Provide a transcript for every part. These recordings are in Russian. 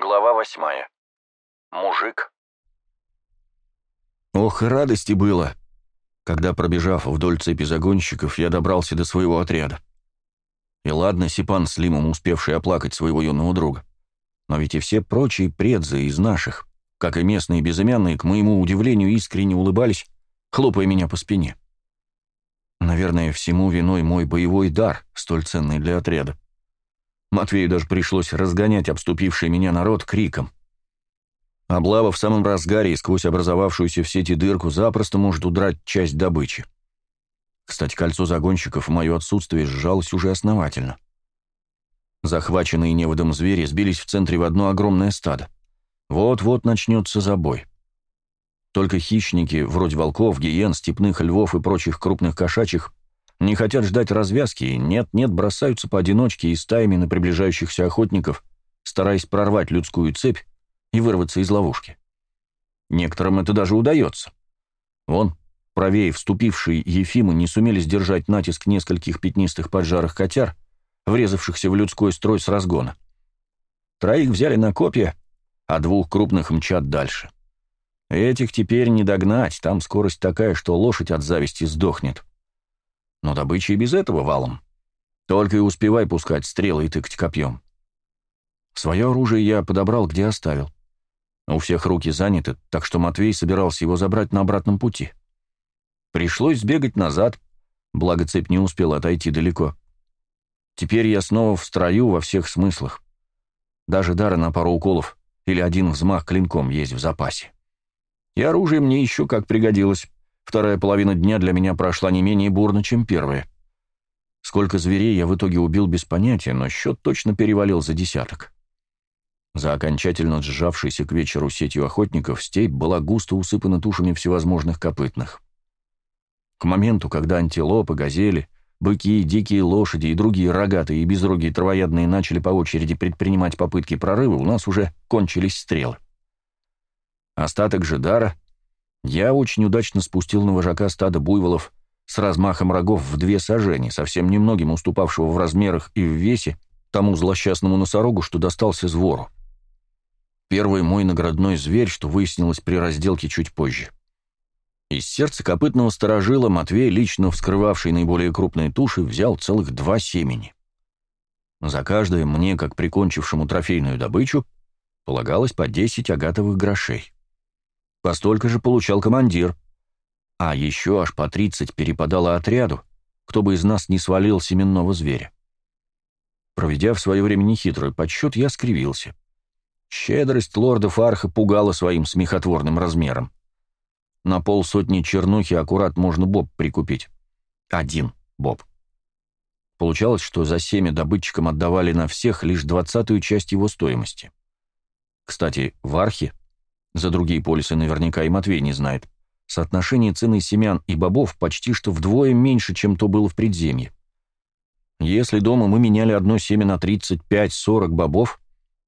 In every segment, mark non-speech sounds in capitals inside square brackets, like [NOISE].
Глава восьмая. Мужик. Ох, радости было, когда, пробежав вдоль цепи загонщиков, я добрался до своего отряда. И ладно, Сипан с Лимом, успевший оплакать своего юного друга. Но ведь и все прочие предзы из наших, как и местные безымянные, к моему удивлению, искренне улыбались, хлопая меня по спине. Наверное, всему виной мой боевой дар, столь ценный для отряда. Матвею даже пришлось разгонять обступивший меня народ криком. Облава в самом разгаре и сквозь образовавшуюся в сети дырку запросто может удрать часть добычи. Кстати, кольцо загонщиков в мое отсутствие сжалось уже основательно. Захваченные неводом звери сбились в центре в одно огромное стадо. Вот-вот начнется забой. Только хищники, вроде волков, гиен, степных львов и прочих крупных кошачьих, не хотят ждать развязки и нет-нет бросаются поодиночке и стаями на приближающихся охотников, стараясь прорвать людскую цепь и вырваться из ловушки. Некоторым это даже удается. Вон, правее вступившие Ефимы не сумели сдержать натиск нескольких пятнистых поджарых котяр, врезавшихся в людской строй с разгона. Троих взяли на копья, а двух крупных мчат дальше. Этих теперь не догнать, там скорость такая, что лошадь от зависти сдохнет. Но добыча и без этого валом. Только и успевай пускать стрелы и тыкать копьем. Свое оружие я подобрал, где оставил. У всех руки заняты, так что Матвей собирался его забрать на обратном пути. Пришлось сбегать назад, благо цепь не успела отойти далеко. Теперь я снова в строю во всех смыслах. Даже дара на пару уколов или один взмах клинком есть в запасе. И оружие мне еще как пригодилось. Вторая половина дня для меня прошла не менее бурно, чем первая. Сколько зверей я в итоге убил без понятия, но счет точно перевалил за десяток. За окончательно сжавшейся к вечеру сетью охотников степь была густо усыпана тушами всевозможных копытных. К моменту, когда антилопы, газели, быки, дикие лошади и другие рогатые и безрогие травоядные начали по очереди предпринимать попытки прорыва, у нас уже кончились стрелы. Остаток же дара — я очень удачно спустил на вожака стада буйволов с размахом рогов в две сажени, совсем немногим уступавшего в размерах и в весе тому злосчастному носорогу, что достался звору. Первый мой наградной зверь, что выяснилось при разделке чуть позже. Из сердца копытного сторожила Матвей, лично вскрывавший наиболее крупные туши, взял целых два семени. За каждое мне, как прикончившему трофейную добычу, полагалось по 10 агатовых грошей. Постолько же получал командир. А еще аж по 30 перепадало отряду, кто бы из нас не свалил семенного зверя. Проведя в свое время нехитрый подсчет, я скривился. Щедрость лорда Фарха пугала своим смехотворным размером. На полсотни чернухи аккурат можно боб прикупить. Один боб. Получалось, что за семя добытчикам отдавали на всех лишь двадцатую часть его стоимости. Кстати, в Архе за другие полисы наверняка и Матвей не знает, соотношение цены семян и бобов почти что вдвое меньше, чем то было в предземье. Если дома мы меняли одно семя на 35-40 бобов,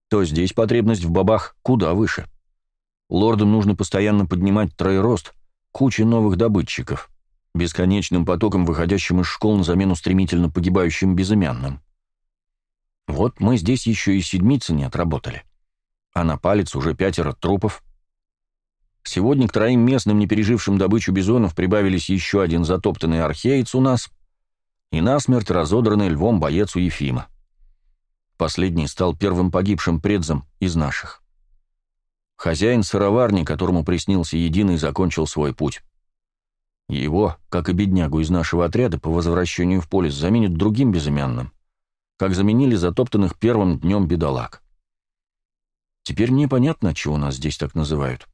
то здесь потребность в бобах куда выше. Лордам нужно постоянно поднимать троерост, куча новых добытчиков, бесконечным потоком выходящим из школ на замену стремительно погибающим безымянным. Вот мы здесь еще и седмицы не отработали. А на палец уже пятеро трупов, Сегодня к троим местным, не пережившим добычу бизонов, прибавились еще один затоптанный археец у нас и насмерть разодранный львом боец у Ефима. Последний стал первым погибшим предзом из наших. Хозяин сыроварни, которому приснился единый, закончил свой путь. Его, как и беднягу из нашего отряда, по возвращению в полис заменят другим безымянным, как заменили затоптанных первым днем бедолаг. Теперь непонятно, чего нас здесь так называют.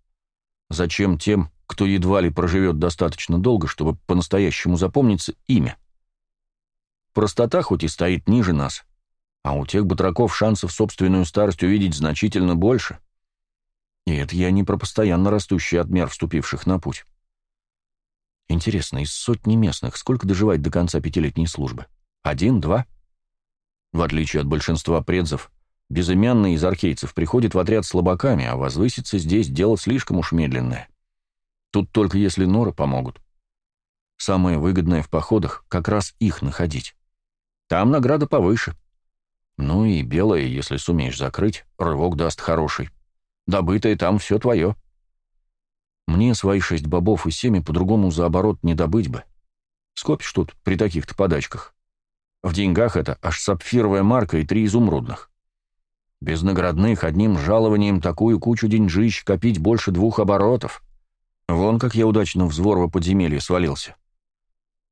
Зачем тем, кто едва ли проживет достаточно долго, чтобы по-настоящему запомниться имя? Простота хоть и стоит ниже нас, а у тех батраков шансов собственную старость увидеть значительно больше. И это я не про постоянно растущий отмер вступивших на путь. Интересно, из сотни местных сколько доживает до конца пятилетней службы? Один, два? В отличие от большинства предзов, Безымянный из архейцев приходит в отряд слабаками, а возвыситься здесь дело слишком уж медленное. Тут только если норы помогут. Самое выгодное в походах — как раз их находить. Там награда повыше. Ну и белое, если сумеешь закрыть, рывок даст хороший. Добытое там все твое. Мне свои шесть бобов и семи по-другому за оборот не добыть бы. Скопишь тут при таких-то подачках. В деньгах это аж сапфировая марка и три изумрудных. Без наградных одним жалованием такую кучу деньжищ копить больше двух оборотов. Вон как я удачно в Зворово подземелье свалился.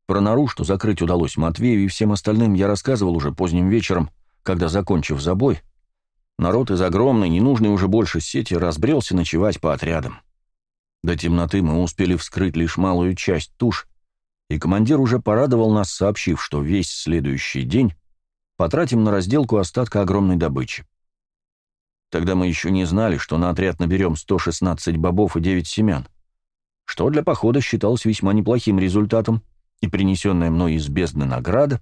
Про нору, что закрыть удалось Матвею и всем остальным, я рассказывал уже поздним вечером, когда, закончив забой, народ из огромной, ненужной уже больше сети разбрелся ночевать по отрядам. До темноты мы успели вскрыть лишь малую часть туш, и командир уже порадовал нас, сообщив, что весь следующий день потратим на разделку остатка огромной добычи. Тогда мы еще не знали, что на отряд наберем 116 бобов и 9 семян, что для похода считалось весьма неплохим результатом, и принесенная мной из бездны награда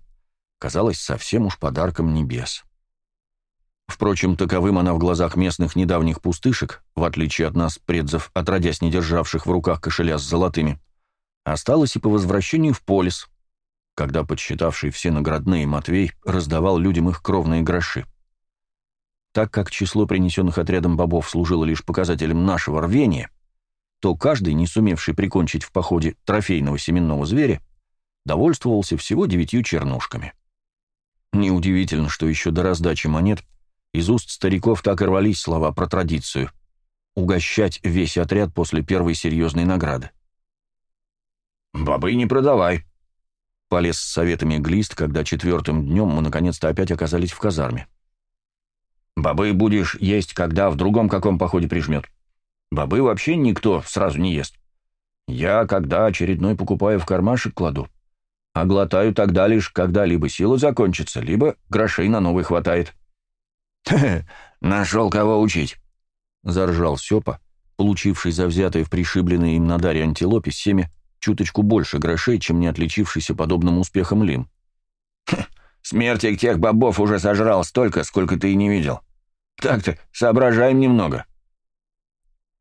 казалась совсем уж подарком небес. Впрочем, таковым она в глазах местных недавних пустышек, в отличие от нас, предзов, отродясь не державших в руках кошеля с золотыми, осталась и по возвращению в полис, когда подсчитавший все наградные Матвей раздавал людям их кровные гроши. Так как число принесенных отрядом бобов служило лишь показателем нашего рвения, то каждый, не сумевший прикончить в походе трофейного семенного зверя, довольствовался всего девятью чернушками. Неудивительно, что еще до раздачи монет из уст стариков так и рвались слова про традицию — угощать весь отряд после первой серьезной награды. «Бобы не продавай», — полез с советами Глист, когда четвертым днем мы наконец-то опять оказались в казарме. «Бобы будешь есть, когда в другом каком походе прижмет. Бобы вообще никто сразу не ест. Я, когда очередной покупаю, в кармашек кладу, а глотаю тогда лишь, когда либо сила закончится, либо грошей на новый хватает». [LAUGHS] «Хе-хе, нашел кого учить», — заржал Сёпа, получивший за взятое в пришибленной им на даре антилопе семя чуточку больше грошей, чем не отличившийся подобным успехом Лим. «Смертик тех бобов уже сожрал столько, сколько ты и не видел. Так-то соображаем немного».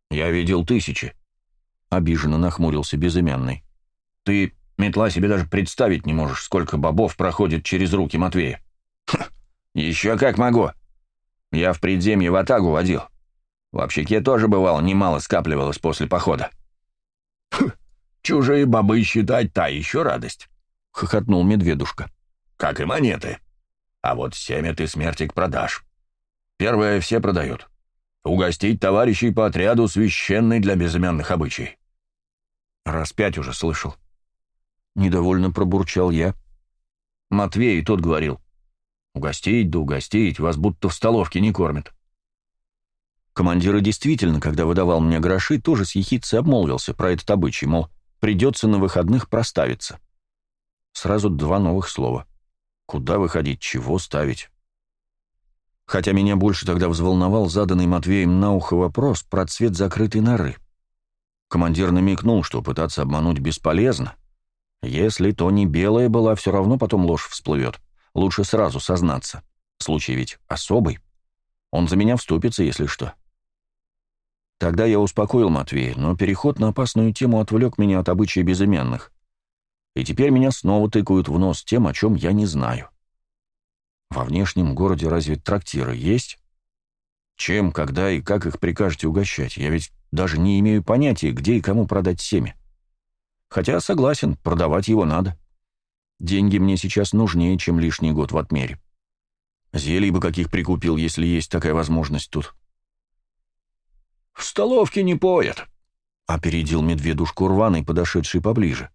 «Я видел тысячи», — обиженно нахмурился безымянный. «Ты, метла, себе даже представить не можешь, сколько бобов проходит через руки Матвея». «Еще как могу. Я в предземье в Атагу водил. В общаке тоже бывало, немало скапливалось после похода». Чужие бобы считать та еще радость», — хохотнул медведушка. «Как и монеты. А вот семя ты, смертик, продашь. Первое все продают. Угостить товарищей по отряду священный для безымянных обычай». Раз пять уже слышал. Недовольно пробурчал я. Матвей и тот говорил. «Угостить да угостить, вас будто в столовке не кормят». Командир действительно, когда выдавал мне гроши, тоже с ехидцей обмолвился про этот обычай, мол, Придется на выходных проставиться. Сразу два новых слова. Куда выходить, чего ставить? Хотя меня больше тогда взволновал заданный Матвеем на ухо вопрос про цвет закрытой норы. Командир намекнул, что пытаться обмануть бесполезно. Если то не белая была, все равно потом ложь всплывет. Лучше сразу сознаться. Случай ведь особый. Он за меня вступится, если что. Тогда я успокоил Матвея, но переход на опасную тему отвлек меня от обычаи безымянных. И теперь меня снова тыкают в нос тем, о чем я не знаю. Во внешнем городе разве трактиры есть? Чем, когда и как их прикажете угощать? Я ведь даже не имею понятия, где и кому продать семя. Хотя, согласен, продавать его надо. Деньги мне сейчас нужнее, чем лишний год в отмере. Зелий бы каких прикупил, если есть такая возможность тут. «В столовке не поят», — опередил медведушку рваный, подошедший поближе,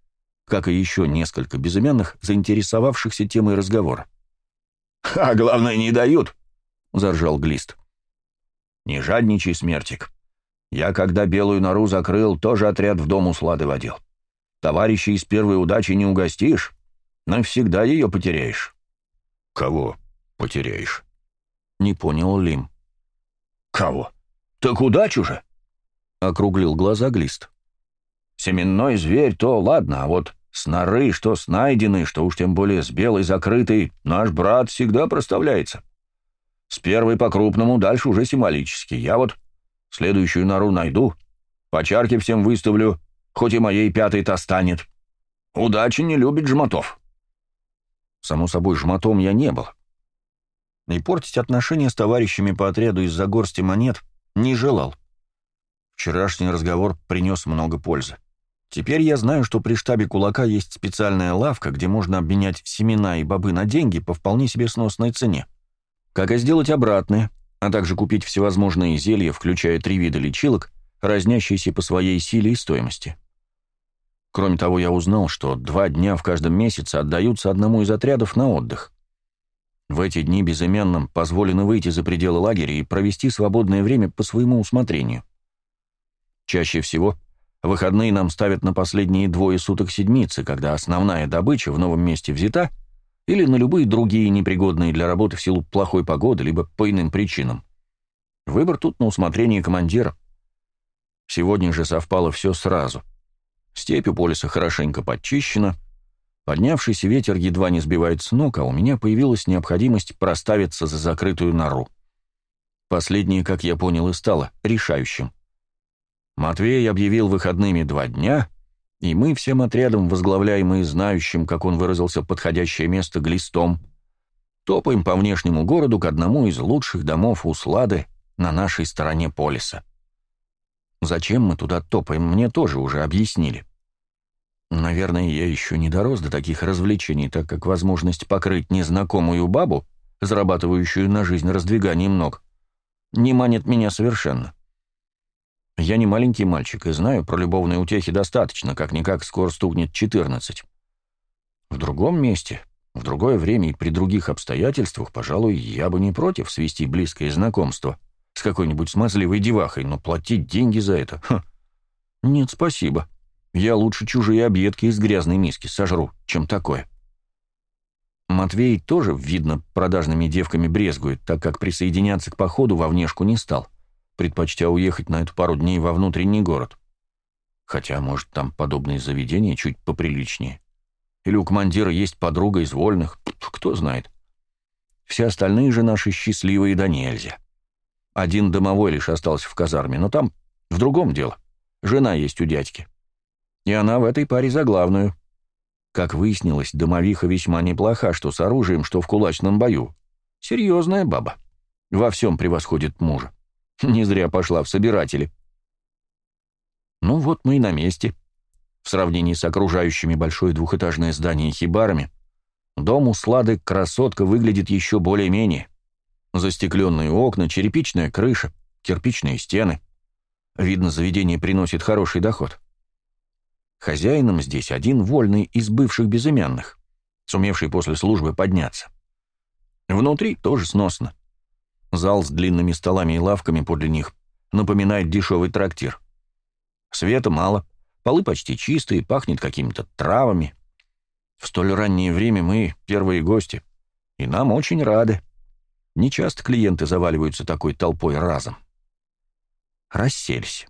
как и еще несколько безымянных, заинтересовавшихся темой разговора. «А главное, не дают», — заржал Глист. «Не жадничай, смертик. Я, когда белую нору закрыл, тоже отряд в дом услады водил. Товарища из первой удачи не угостишь, навсегда ее потеряешь». «Кого потеряешь?» — не понял Лим. «Кого? «Так удачу же!» — округлил глаза Глист. «Семенной зверь, то ладно, а вот с что с найденной, что уж тем более с белой закрытой, наш брат всегда проставляется. С первой по-крупному, дальше уже символически. Я вот следующую нору найду, по всем выставлю, хоть и моей пятой-то станет. Удача не любит жмотов». Само собой, жмотом я не был. и портить отношения с товарищами по отряду из-за горсти монет не желал. Вчерашний разговор принес много пользы. Теперь я знаю, что при штабе кулака есть специальная лавка, где можно обменять семена и бобы на деньги по вполне себе сносной цене. Как и сделать обратное, а также купить всевозможные зелья, включая три вида лечилок, разнящиеся по своей силе и стоимости. Кроме того, я узнал, что два дня в каждом месяце отдаются одному из отрядов на отдых. В эти дни безымянным позволено выйти за пределы лагеря и провести свободное время по своему усмотрению. Чаще всего выходные нам ставят на последние двое суток седмицы, когда основная добыча в новом месте взята, или на любые другие непригодные для работы в силу плохой погоды, либо по иным причинам. Выбор тут на усмотрение командира. Сегодня же совпало все сразу. Степь у полиса хорошенько подчищена, поднявшийся ветер едва не сбивает с ног, а у меня появилась необходимость проставиться за закрытую нору. Последнее, как я понял, и стало решающим. Матвей объявил выходными два дня, и мы всем отрядом, возглавляемые знающим, как он выразился, подходящее место глистом, топаем по внешнему городу к одному из лучших домов Услады на нашей стороне полиса. Зачем мы туда топаем, мне тоже уже объяснили. Наверное, я еще не дорос до таких развлечений, так как возможность покрыть незнакомую бабу, зарабатывающую на жизнь раздвиганием ног, не манит меня совершенно. Я не маленький мальчик и знаю, про любовные утехи достаточно, как-никак скоро стукнет 14. В другом месте, в другое время и при других обстоятельствах, пожалуй, я бы не против свести близкое знакомство с какой-нибудь смазливой девахой, но платить деньги за это... Ха. Нет, спасибо. Я лучше чужие объедки из грязной миски сожру, чем такое. Матвей тоже, видно, продажными девками брезгует, так как присоединяться к походу во внешку не стал предпочтя уехать на эту пару дней во внутренний город. Хотя, может, там подобные заведения чуть поприличнее. Или у командира есть подруга из вольных, кто знает. Все остальные же наши счастливые да нельзя. Один домовой лишь остался в казарме, но там в другом дело. Жена есть у дядьки. И она в этой паре за главную. Как выяснилось, домовиха весьма неплоха, что с оружием, что в кулачном бою. Серьезная баба. Во всем превосходит мужа. [LAUGHS] Не зря пошла в собиратели. Ну вот мы и на месте. В сравнении с окружающими большое двухэтажное здание хибарами, дом у Слады красотка выглядит еще более-менее. Застекленные окна, черепичная крыша, кирпичные стены. Видно, заведение приносит хороший доход. Хозяином здесь один вольный из бывших безымянных, сумевший после службы подняться. Внутри тоже сносно. Зал с длинными столами и лавками подле них напоминает дешевый трактир. Света мало, полы почти чистые, пахнет какими-то травами. В столь раннее время мы первые гости, и нам очень рады. Нечасто клиенты заваливаются такой толпой разом. Расселись.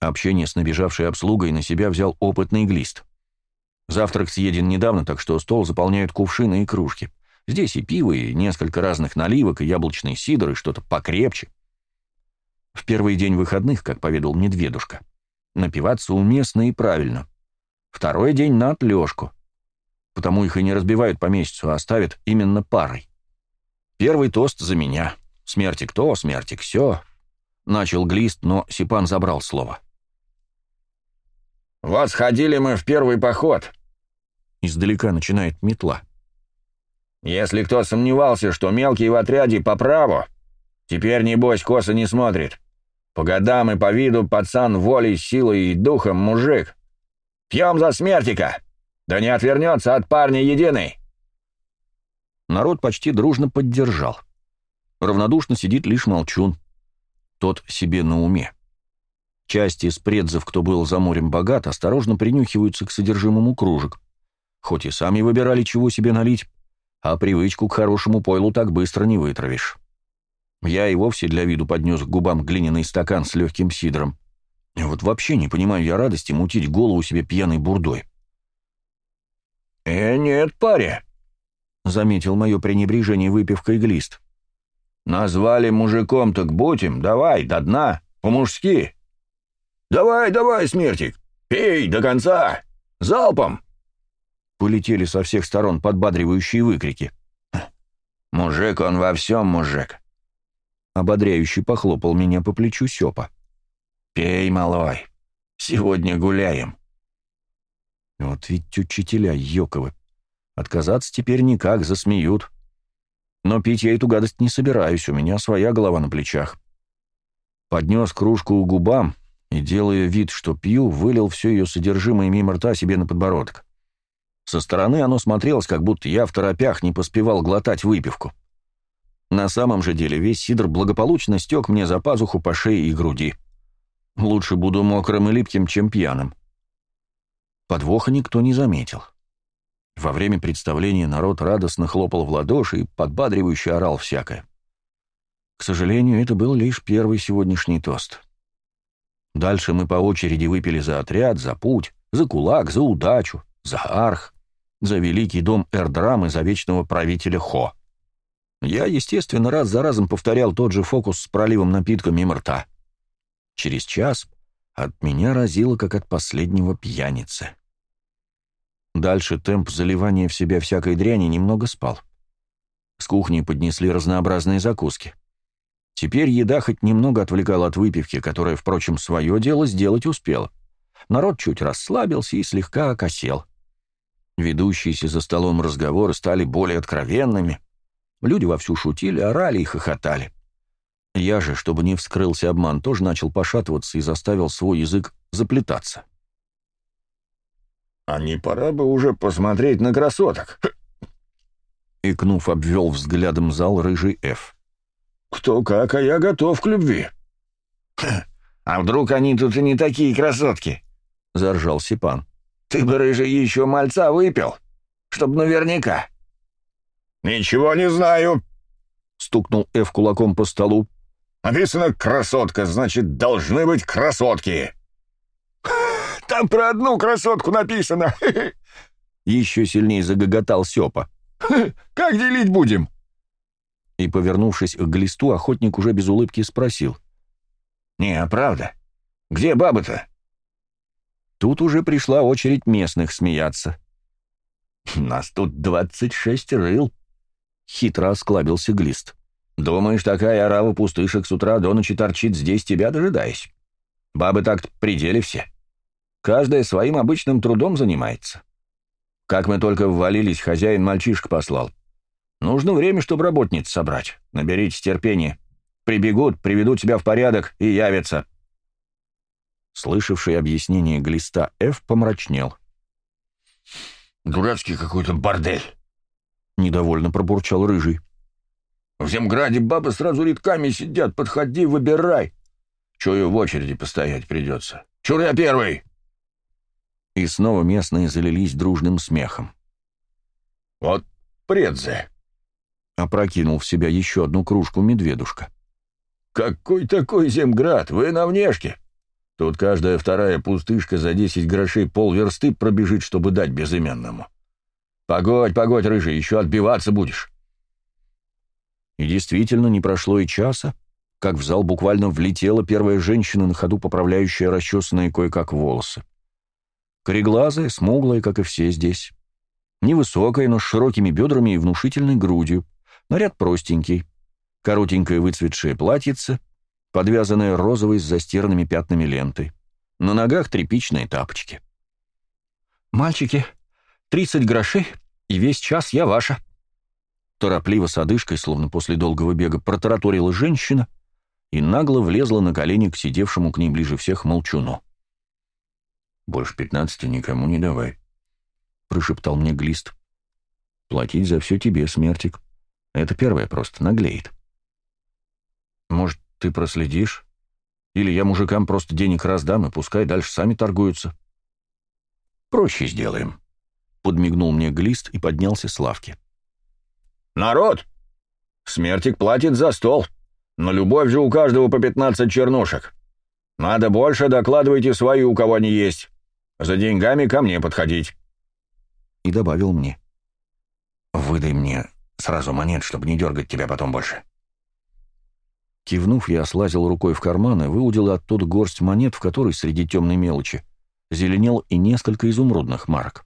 Общение с набежавшей обслугой на себя взял опытный глист. Завтрак съеден недавно, так что стол заполняют кувшины и кружки — Здесь и пиво, и несколько разных наливок, и яблочный сидр, и что-то покрепче. В первый день выходных, как поведал медведушка, напиваться уместно и правильно. Второй день на отлежку. Потому их и не разбивают по месяцу, а оставят именно парой. Первый тост за меня. Смертик то, смертик все. Начал Глист, но Сипан забрал слово. «Вот сходили мы в первый поход», — издалека начинает метла. Если кто сомневался, что мелкий в отряде по праву, теперь, небось, косо не смотрит. По годам и по виду пацан волей, силой и духом мужик. Пьем за смертика! Да не отвернется от парня единый!» Народ почти дружно поддержал. Равнодушно сидит лишь молчун. Тот себе на уме. Часть из предзов, кто был за морем богат, осторожно принюхиваются к содержимому кружек. Хоть и сами выбирали, чего себе налить, а привычку к хорошему пойлу так быстро не вытравишь. Я и вовсе для виду поднес к губам глиняный стакан с легким сидром. Вот вообще не понимаю я радости мутить голову себе пьяной бурдой. «Э, нет, паря», — заметил мое пренебрежение выпивкой глист. «Назвали мужиком, так будем, давай, до дна, по-мужски». «Давай, давай, смертик, пей до конца, залпом!» Полетели со всех сторон подбадривающие выкрики. Мужик он во всем мужик. Ободряюще похлопал меня по плечу Сёпа. Пей, малой. Сегодня гуляем. Вот ведь учителя Йоковы. Отказаться теперь никак, засмеют. Но пить я эту гадость не собираюсь, у меня своя голова на плечах. Поднес кружку у губам и, делая вид, что пью, вылил все ее содержимое мимо рта себе на подбородок. Со стороны оно смотрелось, как будто я в торопях не поспевал глотать выпивку. На самом же деле весь сидр благополучно стек мне за пазуху по шее и груди. Лучше буду мокрым и липким, чем пьяным. Подвоха никто не заметил. Во время представления народ радостно хлопал в ладоши и подбадривающе орал всякое. К сожалению, это был лишь первый сегодняшний тост. Дальше мы по очереди выпили за отряд, за путь, за кулак, за удачу, за арх, за великий дом Эрдрам и за вечного правителя Хо. Я, естественно, раз за разом повторял тот же фокус с проливом напитка мимо рта. Через час от меня разило, как от последнего пьяницы. Дальше темп заливания в себя всякой дряни немного спал. С кухни поднесли разнообразные закуски. Теперь еда хоть немного отвлекала от выпивки, которая, впрочем, свое дело сделать успела. Народ чуть расслабился и слегка окосел. Ведущиеся за столом разговоры стали более откровенными. Люди вовсю шутили, орали и хохотали. Я же, чтобы не вскрылся обман, тоже начал пошатываться и заставил свой язык заплетаться. «А не пора бы уже посмотреть на красоток?» Икнув, обвел взглядом зал рыжий Ф. «Кто как, а я готов к любви». «А вдруг они тут и не такие красотки?» — заржал Сипан. «Ты бы, рыжий, еще мальца выпил, чтоб наверняка». «Ничего не знаю», — стукнул Ф кулаком по столу. «Написано «красотка», значит, должны быть красотки». [LAUGHS] Там про одну красотку написано. [LAUGHS] Еще сильнее загоготал Сёпа. [LAUGHS] Как делить будем? И, повернувшись к глисту, охотник уже без улыбки спросил. «Не, а правда? Где баба-то?» Тут уже пришла очередь местных смеяться. «Нас тут двадцать шесть рыл», — хитро осклабился глист. «Думаешь, такая орава пустышек с утра до ночи торчит здесь, тебя дожидаясь? Бабы так пределе все. Каждая своим обычным трудом занимается. Как мы только ввалились, хозяин мальчишка послал. Нужно время, чтобы работниц собрать. Наберитесь терпения. Прибегут, приведут себя в порядок и явятся. Слышавший объяснение глиста Ф помрачнел. «Дурацкий какой-то бордель!» — недовольно пробурчал Рыжий. «В Земграде бабы сразу редками сидят, подходи, выбирай. Чую, в очереди постоять придется. Чур я первый!» И снова местные залились дружным смехом. «Вот предзе!» — опрокинул в себя еще одну кружку медведушка. «Какой такой Земград? Вы на внешке! Тут каждая вторая пустышка за десять грошей полверсты пробежит, чтобы дать безымянному. Погодь, погодь, рыжий, еще отбиваться будешь!» И действительно, не прошло и часа, как в зал буквально влетела первая женщина, на ходу поправляющая расчесанные кое-как волосы. Кореглазая, смуглая, как и все здесь. Невысокая, но с широкими бедрами и внушительной грудью. Наряд простенький. Коротенькое выцветшее платьице, подвязанное розовой с застиранными пятнами лентой. На ногах тряпичные тапочки. «Мальчики, тридцать грошей, и весь час я ваша». Торопливо с одышкой, словно после долгого бега, протараторила женщина и нагло влезла на колени к сидевшему к ней ближе всех молчуну. Больше пятнадцати никому не давай», — прошептал мне Глист. «Платить за все тебе, смертик. Это первое просто, наглеет». «Может, ты проследишь? Или я мужикам просто денег раздам, и пускай дальше сами торгуются?» «Проще сделаем», — подмигнул мне Глист и поднялся с лавки. «Народ! Смертик платит за стол, но любовь же у каждого по пятнадцать чернушек. Надо больше, докладывайте свои, у кого они есть. За деньгами ко мне подходить». И добавил мне. «Выдай мне сразу монет, чтобы не дергать тебя потом больше». Кивнув, я слазил рукой в карман и выудил оттуда горсть монет, в которой среди темной мелочи зеленел и несколько изумрудных марок.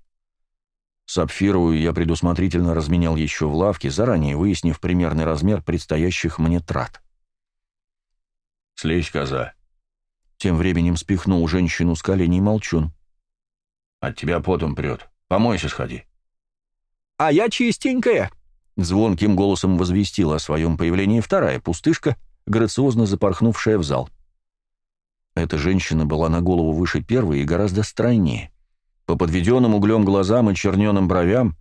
Сапфировую я предусмотрительно разменял еще в лавке, заранее выяснив примерный размер предстоящих мне трат. «Слезь, коза!» Тем временем спихнул женщину с коленей молчун. «От тебя потом прет. Помойся, сходи». «А я чистенькая!» Звонким голосом возвестила о своем появлении вторая пустышка, грациозно запорхнувшая в зал. Эта женщина была на голову выше первой и гораздо стройнее. По подведенным углем глазам и черненым бровям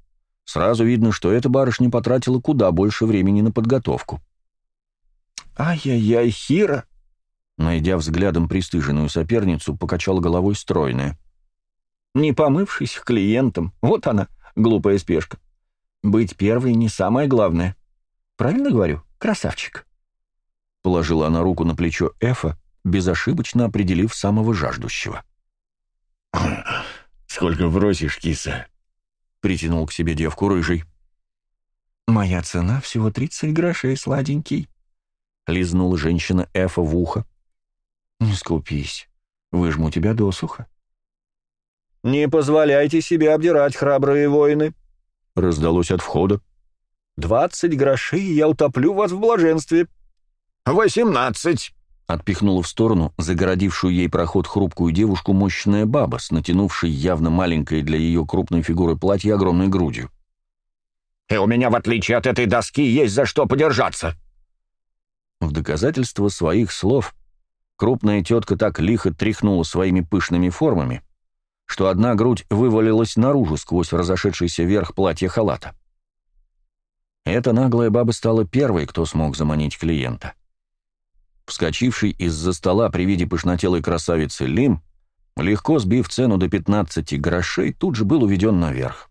сразу видно, что эта барышня потратила куда больше времени на подготовку. «Ай-яй-яй, Хира!» Найдя взглядом пристыженную соперницу, покачала головой стройная. «Не помывшись клиентам, вот она, глупая спешка. Быть первой не самое главное. Правильно говорю, красавчик?» Положила она руку на плечо Эфа, безошибочно определив самого жаждущего. [CLEARS THROAT] «Сколько бросишь, киса?» — притянул к себе девку рыжий. «Моя цена всего тридцать грошей, сладенький», — лизнула женщина Эфа в ухо. «Не скупись, выжму тебя досуха». «Не позволяйте себе обдирать, храбрые воины», раздалось от входа. «Двадцать грошей, и я утоплю вас в блаженстве». «Восемнадцать!» — отпихнула в сторону загородившую ей проход хрупкую девушку мощная баба с натянувшей явно маленькое для ее крупной фигуры платье огромной грудью. «И у меня, в отличие от этой доски, есть за что подержаться!» В доказательство своих слов крупная тетка так лихо тряхнула своими пышными формами, что одна грудь вывалилась наружу сквозь разошедшийся верх платья халата. Эта наглая баба стала первой, кто смог заманить клиента. Вскочивший из-за стола при виде пышнотелой красавицы Лим, легко сбив цену до 15 грошей, тут же был уведен наверх.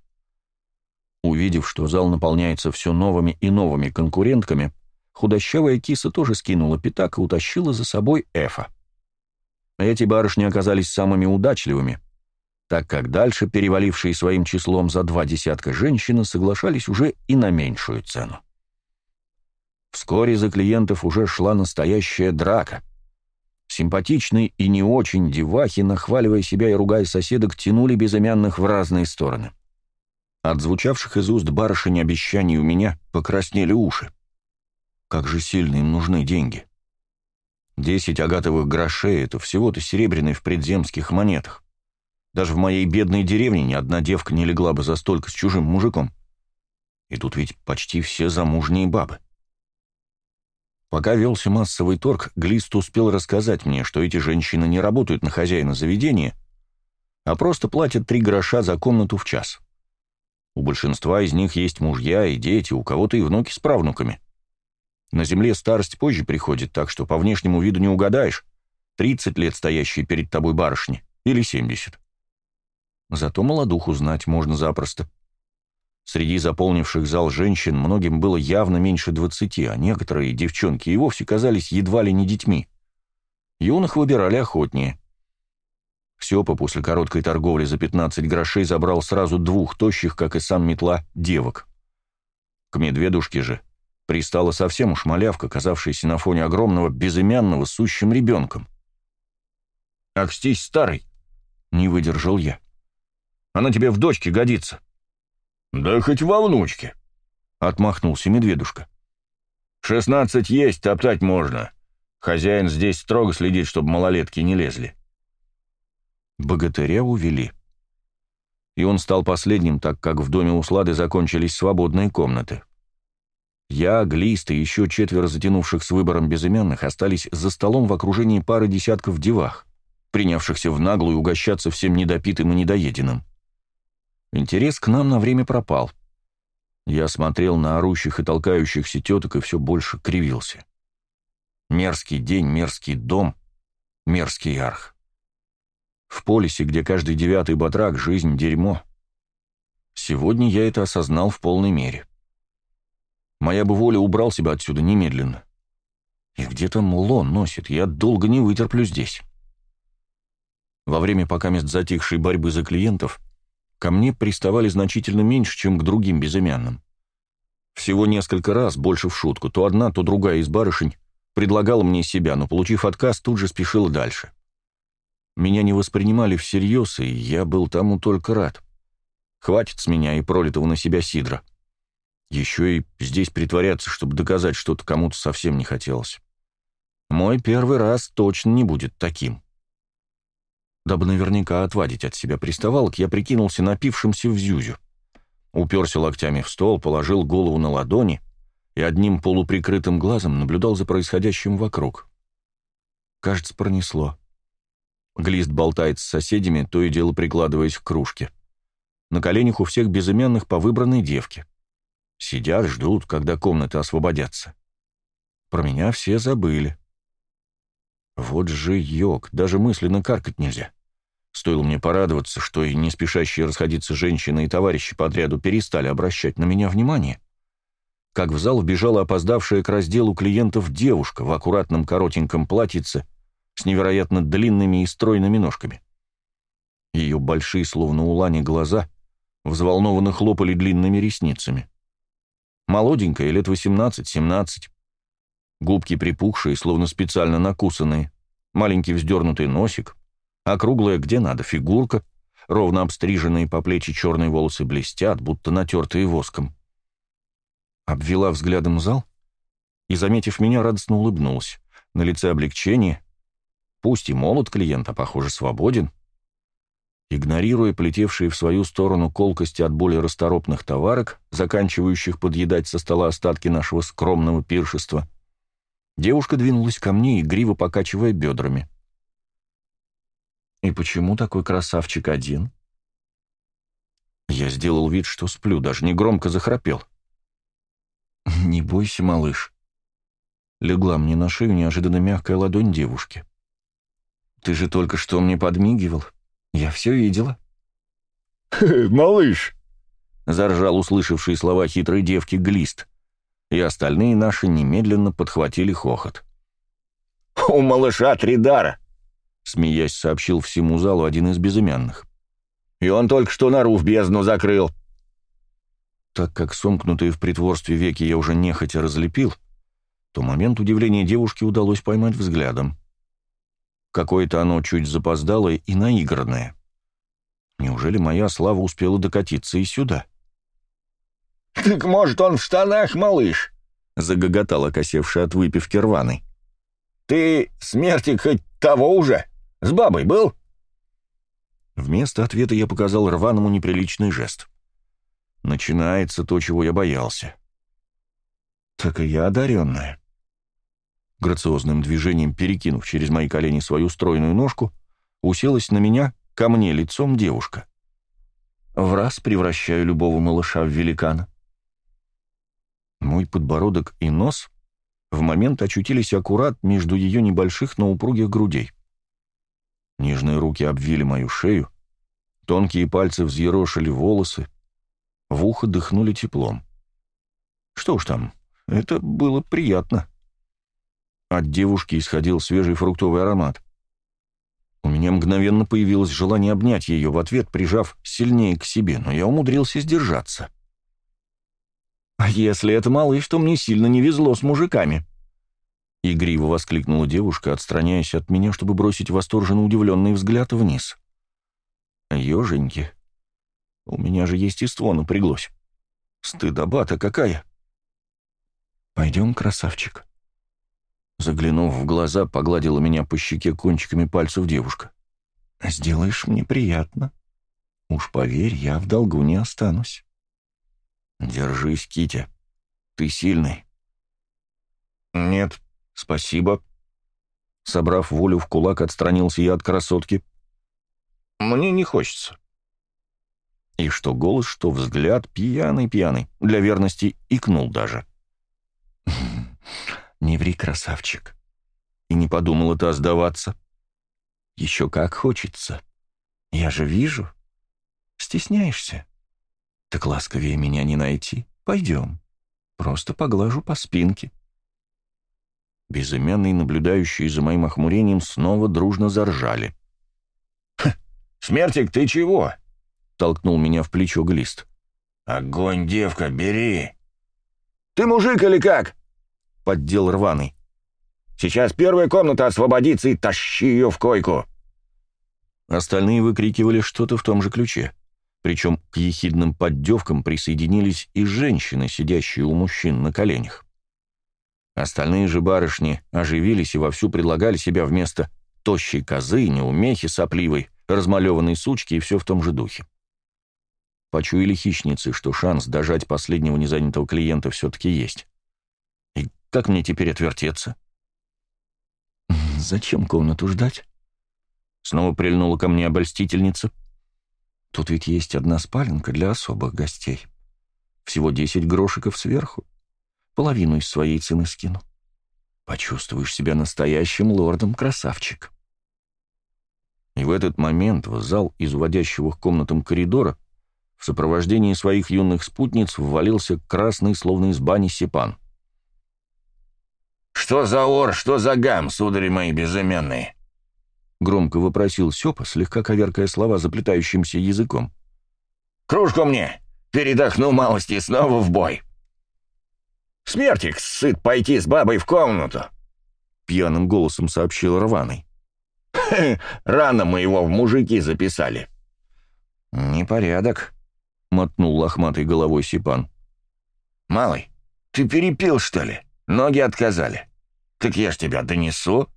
Увидев, что зал наполняется все новыми и новыми конкурентками, худощавая киса тоже скинула пятак и утащила за собой Эфа. Эти барышни оказались самыми удачливыми — так как дальше перевалившие своим числом за два десятка женщины соглашались уже и на меньшую цену. Вскоре за клиентов уже шла настоящая драка. Симпатичные и не очень девахи, нахваливая себя и ругая соседок, тянули безымянных в разные стороны. От звучавших из уст барышень обещаний у меня покраснели уши. Как же сильно им нужны деньги. Десять агатовых грошей — это всего-то серебряный в предземских монетах. Даже в моей бедной деревне ни одна девка не легла бы за столько с чужим мужиком. И тут ведь почти все замужние бабы. Пока велся массовый торг, Глист успел рассказать мне, что эти женщины не работают на хозяина заведения, а просто платят три гроша за комнату в час. У большинства из них есть мужья и дети, у кого-то и внуки с правнуками. На земле старость позже приходит, так что по внешнему виду не угадаешь, 30 лет стоящие перед тобой барышни или 70. Зато молодуху знать можно запросто. Среди заполнивших зал женщин многим было явно меньше двадцати, а некоторые девчонки и вовсе казались едва ли не детьми. Юных выбирали охотнее. Сёпа после короткой торговли за 15 грошей забрал сразу двух тощих, как и сам метла, девок. К медведушке же пристала совсем уж малявка, казавшаяся на фоне огромного безымянного сущим ребенком. «Акстись, старый!» — не выдержал я. Она тебе в дочке годится». «Да хоть во внучке», — отмахнулся медведушка. «Шестнадцать есть, топтать можно. Хозяин здесь строго следит, чтобы малолетки не лезли». Богатыря увели. И он стал последним, так как в доме Услады закончились свободные комнаты. Я, Глист и еще четверо затянувших с выбором безымянных остались за столом в окружении пары десятков девах, принявшихся в наглую угощаться всем недопитым и недоеденным. Интерес к нам на время пропал. Я смотрел на орущих и толкающихся теток и все больше кривился. Мерзкий день, мерзкий дом, мерзкий арх. В полисе, где каждый девятый батрак — жизнь дерьмо. Сегодня я это осознал в полной мере. Моя бы воля убрал себя отсюда немедленно. И где там лон носит, я долго не вытерплю здесь. Во время пока мест затихшей борьбы за клиентов ко мне приставали значительно меньше, чем к другим безымянным. Всего несколько раз, больше в шутку, то одна, то другая из барышень предлагала мне себя, но, получив отказ, тут же спешила дальше. Меня не воспринимали всерьез, и я был тому только рад. Хватит с меня и пролитого на себя сидра. Еще и здесь притворяться, чтобы доказать что-то кому-то совсем не хотелось. Мой первый раз точно не будет таким. Дабы наверняка отвадить от себя приставалок, я прикинулся напившимся в зюзю. Уперся локтями в стол, положил голову на ладони и одним полуприкрытым глазом наблюдал за происходящим вокруг. Кажется, пронесло. Глист болтает с соседями, то и дело прикладываясь к кружке. На коленях у всех безымянных по выбранной девке. Сидят, ждут, когда комнаты освободятся. Про меня все забыли. Вот же йог, даже мысленно каркать нельзя. Стоило мне порадоваться, что и не спешащие расходиться женщины и товарищи по отряду перестали обращать на меня внимание. Как в зал вбежала опоздавшая к разделу клиентов девушка в аккуратном коротеньком платьице с невероятно длинными и стройными ножками. Ее большие, словно у лани, глаза взволнованно хлопали длинными ресницами. Молоденькая, лет 18-17. Губки припухшие, словно специально накусанные, маленький вздернутый носик, округлая где надо фигурка, ровно обстриженные по плечи черные волосы блестят, будто натертые воском. Обвела взглядом зал и, заметив меня, радостно улыбнулась. На лице облегчение. Пусть и молод клиент, а, похоже, свободен. Игнорируя полетевшие в свою сторону колкости от более расторопных товарок, заканчивающих подъедать со стола остатки нашего скромного пиршества, девушка двинулась ко мне, игриво покачивая бедрами. «И почему такой красавчик один?» Я сделал вид, что сплю, даже негромко захрапел. [LAUGHS] «Не бойся, малыш». Легла мне на шею неожиданно мягкая ладонь девушки. «Ты же только что мне подмигивал. Я все видела». [LAUGHS] «Малыш!» — заржал услышавшие слова хитрой девки Глист, и остальные наши немедленно подхватили хохот. «У малыша три дара!» — смеясь сообщил всему залу один из безымянных. «И он только что нору в бездну закрыл». Так как сомкнутые в притворстве веки я уже нехотя разлепил, то момент удивления девушки удалось поймать взглядом. Какое-то оно чуть запоздалое и наигранное. Неужели моя слава успела докатиться и сюда? «Так, может, он в штанах, малыш?» — загоготал окосевший от выпивки рваный. «Ты, смертик, хоть того уже? С бабой был?» Вместо ответа я показал рваному неприличный жест. Начинается то, чего я боялся. «Так и я одаренная». Грациозным движением перекинув через мои колени свою стройную ножку, уселась на меня, ко мне лицом девушка. В раз превращаю любого малыша в великана. Мой подбородок и нос в момент очутились аккурат между ее небольших, но упругих грудей. Нежные руки обвили мою шею, тонкие пальцы взъерошили волосы, в ухо дыхнули теплом. Что уж там, это было приятно. От девушки исходил свежий фруктовый аромат. У меня мгновенно появилось желание обнять ее в ответ, прижав сильнее к себе, но я умудрился сдержаться. «А если это малыш, то мне сильно не везло с мужиками», — игриво воскликнула девушка, отстраняясь от меня, чтобы бросить восторженно удивленный взгляд вниз. «Еженьки, у меня же естество напряглось. Стыдоба-то какая!» «Пойдем, красавчик», Заглянув в глаза, погладила меня по щеке кончиками пальцев девушка. «Сделаешь мне приятно. Уж поверь, я в долгу не останусь». «Держись, Китя. Ты сильный». «Нет, спасибо». Собрав волю в кулак, отстранился я от красотки. «Мне не хочется». И что голос, что взгляд пьяный-пьяный, для верности икнул даже. [LAUGHS] «Не ври, красавчик!» И не подумал это сдаваться. «Еще как хочется. Я же вижу. Стесняешься? Так ласковее меня не найти. Пойдем. Просто поглажу по спинке». Безымянные, наблюдающие за моим охмурением, снова дружно заржали. «Смертик, ты чего?» — толкнул меня в плечо Глист. «Огонь, девка, бери!» «Ты мужик или как?» поддел рваный. «Сейчас первая комната освободится и тащи ее в койку!» Остальные выкрикивали что-то в том же ключе. Причем к ехидным поддевкам присоединились и женщины, сидящие у мужчин на коленях. Остальные же барышни оживились и вовсю предлагали себя вместо тощей козы, неумехи сопливой, размалеванной сучки и все в том же духе. Почуяли хищницы, что шанс дожать последнего незанятого клиента все-таки есть. И как мне теперь отвертеться? «Зачем комнату ждать?» Снова прильнула ко мне обольстительница. «Тут ведь есть одна спаленка для особых гостей. Всего десять грошиков сверху. Половину из своей цены скину. Почувствуешь себя настоящим лордом, красавчик». И в этот момент в зал из уводящего к комнатам коридора в сопровождении своих юных спутниц ввалился красный, словно из бани, Сипан. «Что за ор, что за гам, судари мои безыменные?» Громко вопросил Сёпа, слегка коверкая слова заплетающимся языком. «Кружку мне! Передохну малости и снова в бой!» «Смертик сыт пойти с бабой в комнату!» Пьяным голосом сообщил Рваный. [LAUGHS] «Рано мы его в мужики записали!» «Непорядок», — мотнул лохматой головой Сипан. «Малый, ты перепил, что ли? Ноги отказали. Так я ж тебя донесу».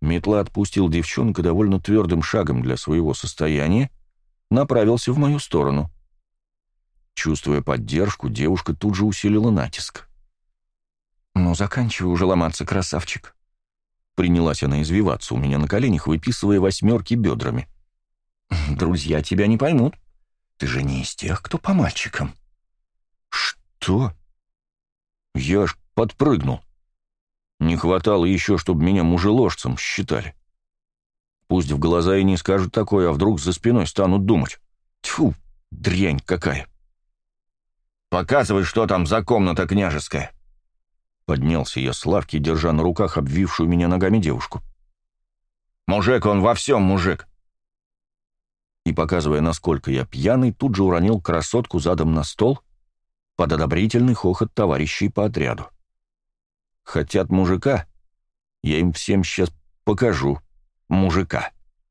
Метла отпустил девчонка довольно твердым шагом для своего состояния, направился в мою сторону. Чувствуя поддержку, девушка тут же усилила натиск. «Ну, заканчивай уже ломаться, красавчик». Принялась она извиваться у меня на коленях, выписывая восьмерки бедрами. «Друзья тебя не поймут. Ты же не из тех, кто по мальчикам». «Что?» Я аж подпрыгнул. Не хватало еще, чтобы меня мужеложцем считали. Пусть в глаза и не скажут такое, а вдруг за спиной станут думать. Тьфу, дрянь какая. «Показывай, что там за комната княжеская». Поднялся я с лавки, держа на руках обвившую меня ногами девушку. «Мужик, он во всем мужик и, показывая, насколько я пьяный, тут же уронил красотку задом на стол под одобрительный хохот товарищей по отряду. Хотят мужика? Я им всем сейчас покажу мужика.